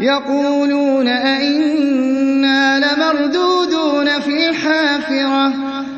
يَقُولُونَ أَإِنَّا لَمَرْدُودُونَ فِي الْحَافِرَةِ.